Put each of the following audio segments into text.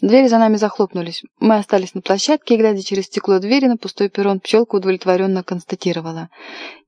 Двери за нами захлопнулись. Мы остались на площадке, и, глядя через стекло двери на пустой перрон, пчелка удовлетворенно констатировала.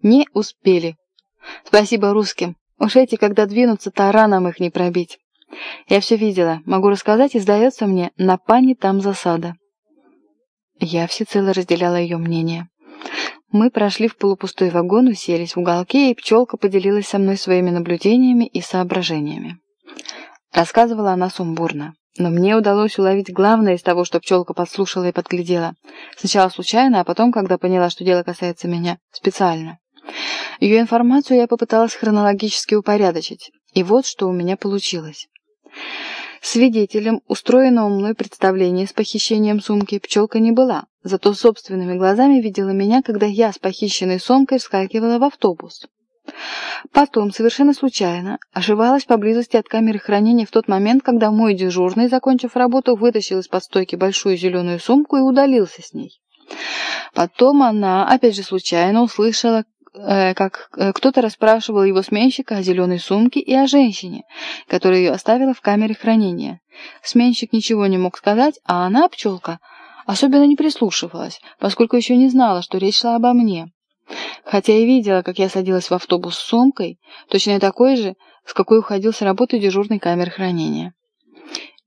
Не успели. Спасибо русским. Уж эти, когда двинутся, тараном их не пробить. Я все видела. Могу рассказать, и сдается мне, на пане там засада. Я всецело разделяла ее мнение. Мы прошли в полупустой вагон, уселись в уголке, и пчелка поделилась со мной своими наблюдениями и соображениями. Рассказывала она сумбурно. Но мне удалось уловить главное из того, что пчелка подслушала и подглядела. Сначала случайно, а потом, когда поняла, что дело касается меня, специально. Ее информацию я попыталась хронологически упорядочить. И вот что у меня получилось. Свидетелем устроенного мной представления с похищением сумки пчелка не была, зато собственными глазами видела меня, когда я с похищенной сумкой вскакивала в автобус. Потом, совершенно случайно, ошивалась поблизости от камеры хранения в тот момент, когда мой дежурный, закончив работу, вытащил из-под стойки большую зеленую сумку и удалился с ней. Потом она, опять же случайно, услышала, э, как э, кто-то расспрашивал его сменщика о зеленой сумке и о женщине, которая ее оставила в камере хранения. Сменщик ничего не мог сказать, а она, пчелка, особенно не прислушивалась, поскольку еще не знала, что речь шла обо мне. Хотя и видела, как я садилась в автобус с сумкой, точно такой же, с какой уходил с работы дежурной камеры хранения.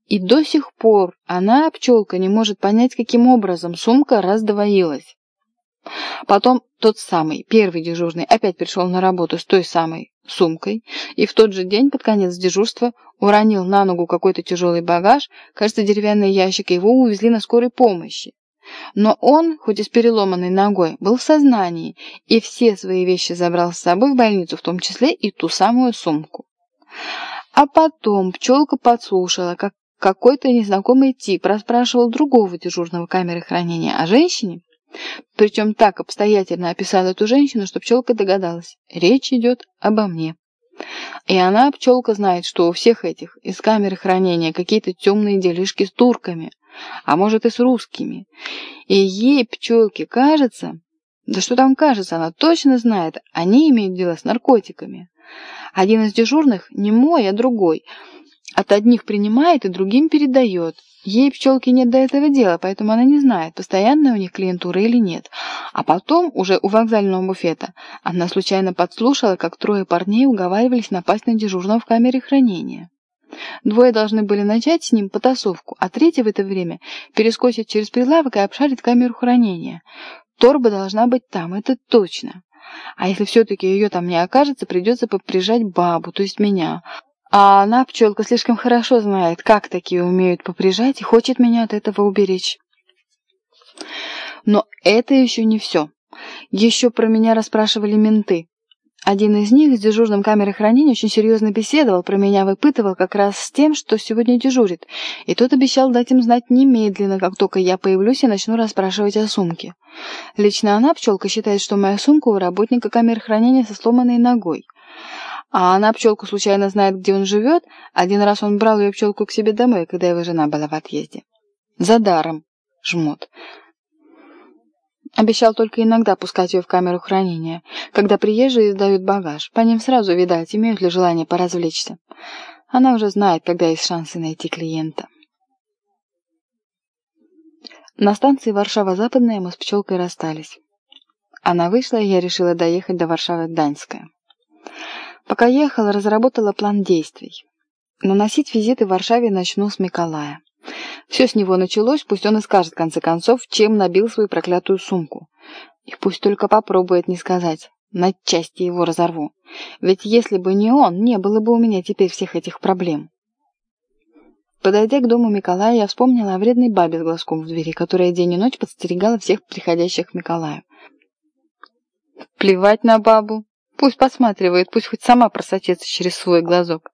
И до сих пор она, пчелка, не может понять, каким образом сумка раздвоилась. Потом тот самый, первый дежурный, опять пришел на работу с той самой сумкой, и в тот же день, под конец дежурства, уронил на ногу какой-то тяжелый багаж, кажется, деревянный ящик, и его увезли на скорой помощи. Но он, хоть и с переломанной ногой, был в сознании и все свои вещи забрал с собой в больницу, в том числе и ту самую сумку. А потом пчелка подслушала, как какой-то незнакомый тип расспрашивал другого дежурного камеры хранения о женщине, причем так обстоятельно описал эту женщину, что пчелка догадалась, речь идет обо мне. И она, пчелка, знает, что у всех этих из камеры хранения какие-то темные делишки с турками – а может и с русскими. И ей, пчелке, кажется, да что там кажется, она точно знает, они имеют дело с наркотиками. Один из дежурных не мой, а другой. От одних принимает и другим передает. Ей, пчелке, нет до этого дела, поэтому она не знает, постоянная у них клиентура или нет. А потом, уже у вокзального буфета, она случайно подслушала, как трое парней уговаривались напасть на дежурного в камере хранения. Двое должны были начать с ним потасовку, а третий в это время перескочит через прилавок и обшарит камеру хранения. Торба должна быть там, это точно. А если все-таки ее там не окажется, придется поприжать бабу, то есть меня. А она, пчелка, слишком хорошо знает, как такие умеют поприжать и хочет меня от этого уберечь. Но это еще не все. Еще про меня расспрашивали менты. Один из них с дежурным камеры хранения очень серьезно беседовал, про меня выпытывал как раз с тем, что сегодня дежурит, и тот обещал дать им знать немедленно, как только я появлюсь и начну расспрашивать о сумке. Лично она, пчелка, считает, что моя сумка у работника камеры хранения со сломанной ногой. А она, пчелка, случайно знает, где он живет. Один раз он брал ее пчелку к себе домой, когда его жена была в отъезде. За даром, жмот. Обещал только иногда пускать ее в камеру хранения, когда приезжие сдают багаж. По ним сразу видать, имеют ли желание поразвлечься. Она уже знает, когда есть шансы найти клиента. На станции Варшава-Западная мы с пчелкой расстались. Она вышла, и я решила доехать до Варшавы-Гданьская. Пока ехала, разработала план действий. Наносить визиты в Варшаве начну с Миколая. Все с него началось, пусть он и скажет, в конце концов, чем набил свою проклятую сумку. И пусть только попробует не сказать. На части его разорву. Ведь если бы не он, не было бы у меня теперь всех этих проблем. Подойдя к дому Миколая, я вспомнила о вредной бабе с глазком в двери, которая день и ночь подстерегала всех приходящих к Миколаю. Плевать на бабу. Пусть посматривает, пусть хоть сама просочится через свой глазок.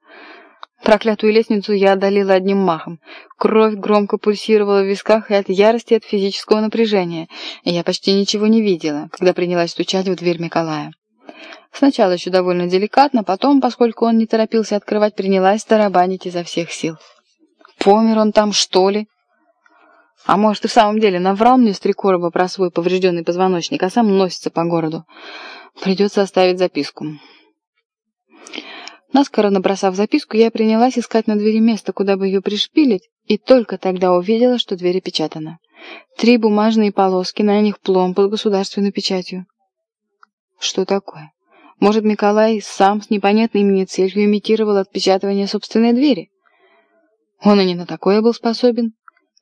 Проклятую лестницу я одолела одним махом. Кровь громко пульсировала в висках и от ярости, и от физического напряжения. Я почти ничего не видела, когда принялась стучать в дверь Миколая. Сначала еще довольно деликатно, потом, поскольку он не торопился открывать, принялась тарабанить изо всех сил. Помер он там, что ли? А может, и в самом деле наврал мне с три короба про свой поврежденный позвоночник, а сам носится по городу. Придется оставить записку. Наскоро набросав записку, я принялась искать на двери место, куда бы ее пришпилить, и только тогда увидела, что дверь опечатана. Три бумажные полоски, на них пломб под государственной печатью. Что такое? Может, Николай сам с непонятной мне целью имитировал отпечатывание собственной двери? Он и не на такое был способен.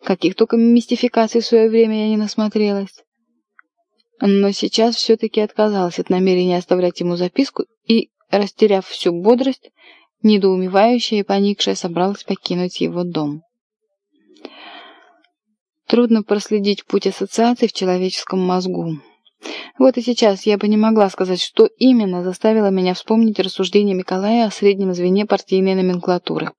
Каких только мистификаций в свое время я не насмотрелась. Но сейчас все-таки отказалась от намерения оставлять ему записку и, растеряв всю бодрость, недоумевающая и поникшая собралась покинуть его дом. Трудно проследить путь ассоциаций в человеческом мозгу. Вот и сейчас я бы не могла сказать, что именно заставило меня вспомнить рассуждения Николая о среднем звене партийной номенклатуры.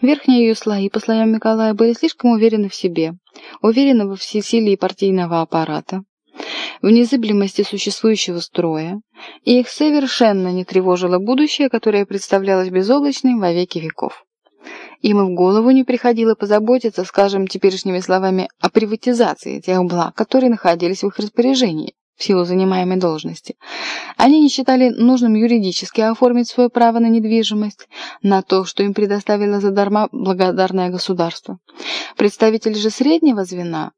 Верхние ее слои, по слоям Николая, были слишком уверены в себе, уверены во всесилии партийного аппарата, в незыблемости существующего строя, и их совершенно не тревожило будущее, которое представлялось безоблачным во веки веков. Им и в голову не приходило позаботиться, скажем, теперешними словами, о приватизации тех благ, которые находились в их распоряжении в силу занимаемой должности. Они не считали нужным юридически оформить свое право на недвижимость, на то, что им предоставило задарма благодарное государство. Представители же среднего звена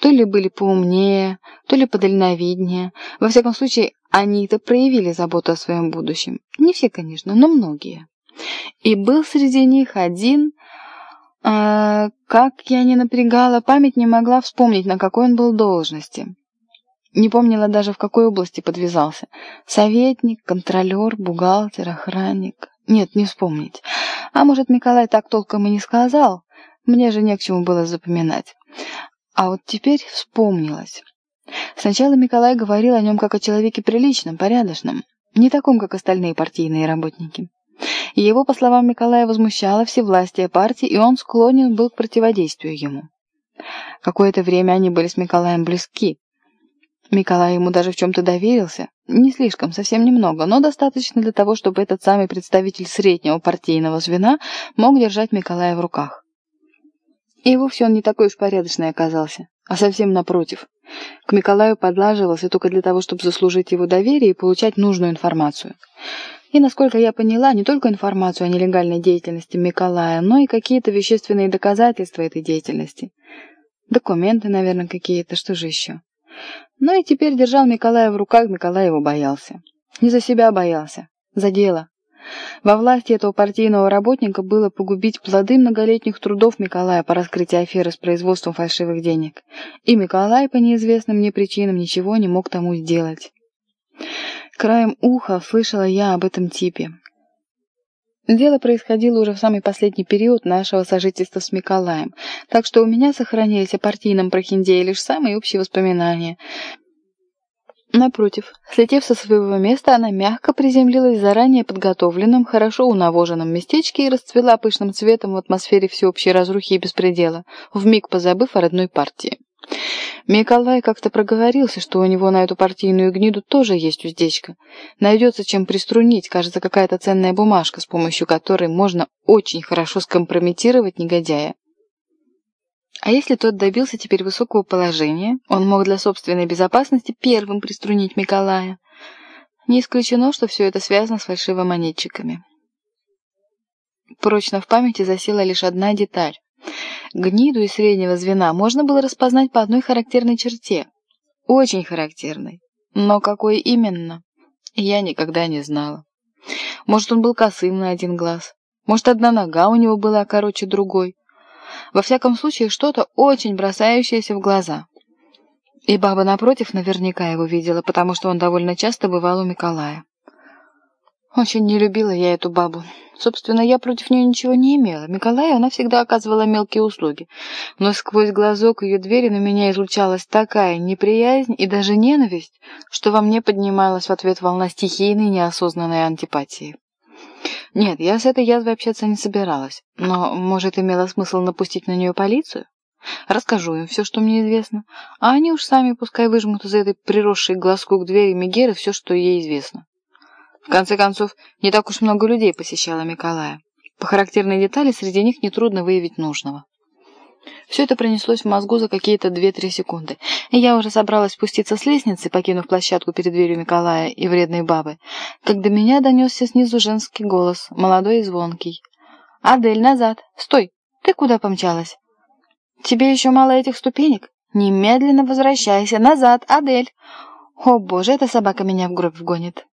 то ли были поумнее, то ли подальновиднее. Во всяком случае, они-то проявили заботу о своем будущем. Не все, конечно, но многие. И был среди них один, э, как я не напрягала, память не могла вспомнить, на какой он был должности. Не помнила даже, в какой области подвязался. Советник, контролер, бухгалтер, охранник. Нет, не вспомнить. А может, Николай так толком и не сказал? Мне же не к чему было запоминать. А вот теперь вспомнилось. Сначала Николай говорил о нем как о человеке приличном, порядочном, не таком, как остальные партийные работники. Его, по словам Николая, возмущало всевластие партии, и он склонен был к противодействию ему. Какое-то время они были с Николаем близки. Николай ему даже в чем-то доверился. Не слишком, совсем немного, но достаточно для того, чтобы этот самый представитель среднего партийного звена мог держать Николая в руках. И вовсе он не такой уж порядочный оказался, а совсем напротив. К Николаю подлаживался только для того, чтобы заслужить его доверие и получать нужную информацию. И, насколько я поняла, не только информацию о нелегальной деятельности Миколая, но и какие-то вещественные доказательства этой деятельности. Документы, наверное, какие-то, что же еще. Ну и теперь держал Миколая в руках, Миколай его боялся. Не за себя боялся, за дело. Во власти этого партийного работника было погубить плоды многолетних трудов Миколая по раскрытию аферы с производством фальшивых денег. И Миколай по неизвестным мне причинам ничего не мог тому сделать. Краем уха слышала я об этом типе. Дело происходило уже в самый последний период нашего сожительства с Миколаем, так что у меня сохранились о партийном прохиндее лишь самые общие воспоминания. Напротив, слетев со своего места, она мягко приземлилась в заранее подготовленном, хорошо унавоженном местечке и расцвела пышным цветом в атмосфере всеобщей разрухи и беспредела, вмиг позабыв о родной партии. Миколай как-то проговорился, что у него на эту партийную гниду тоже есть уздечка. Найдется чем приструнить, кажется, какая-то ценная бумажка, с помощью которой можно очень хорошо скомпрометировать негодяя. А если тот добился теперь высокого положения, он мог для собственной безопасности первым приструнить Миколая. Не исключено, что все это связано с фальшивомонетчиками. Прочно в памяти засела лишь одна деталь. Гниду из среднего звена можно было распознать по одной характерной черте. Очень характерной. Но какой именно, я никогда не знала. Может, он был косым на один глаз. Может, одна нога у него была короче другой. Во всяком случае, что-то очень бросающееся в глаза. И баба напротив наверняка его видела, потому что он довольно часто бывал у Николая. Очень не любила я эту бабу. Собственно, я против нее ничего не имела. Николаю она всегда оказывала мелкие услуги. Но сквозь глазок ее двери на меня излучалась такая неприязнь и даже ненависть, что во мне поднималась в ответ волна стихийной неосознанной антипатии. Нет, я с этой язвой общаться не собиралась. Но, может, имело смысл напустить на нее полицию? Расскажу им все, что мне известно, а они уж сами пускай выжмут из этой приросшей глазку к двери Мегеры все, что ей известно. В конце концов, не так уж много людей посещало Миколая. По характерной детали среди них нетрудно выявить нужного. Все это пронеслось в мозгу за какие-то две-три секунды, и я уже собралась спуститься с лестницы, покинув площадку перед дверью Николая и вредной бабы, как до меня донесся снизу женский голос, молодой и звонкий. «Адель, назад! Стой! Ты куда помчалась? Тебе еще мало этих ступенек? Немедленно возвращайся! Назад, Адель!» «О, боже, эта собака меня в гроб вгонит!»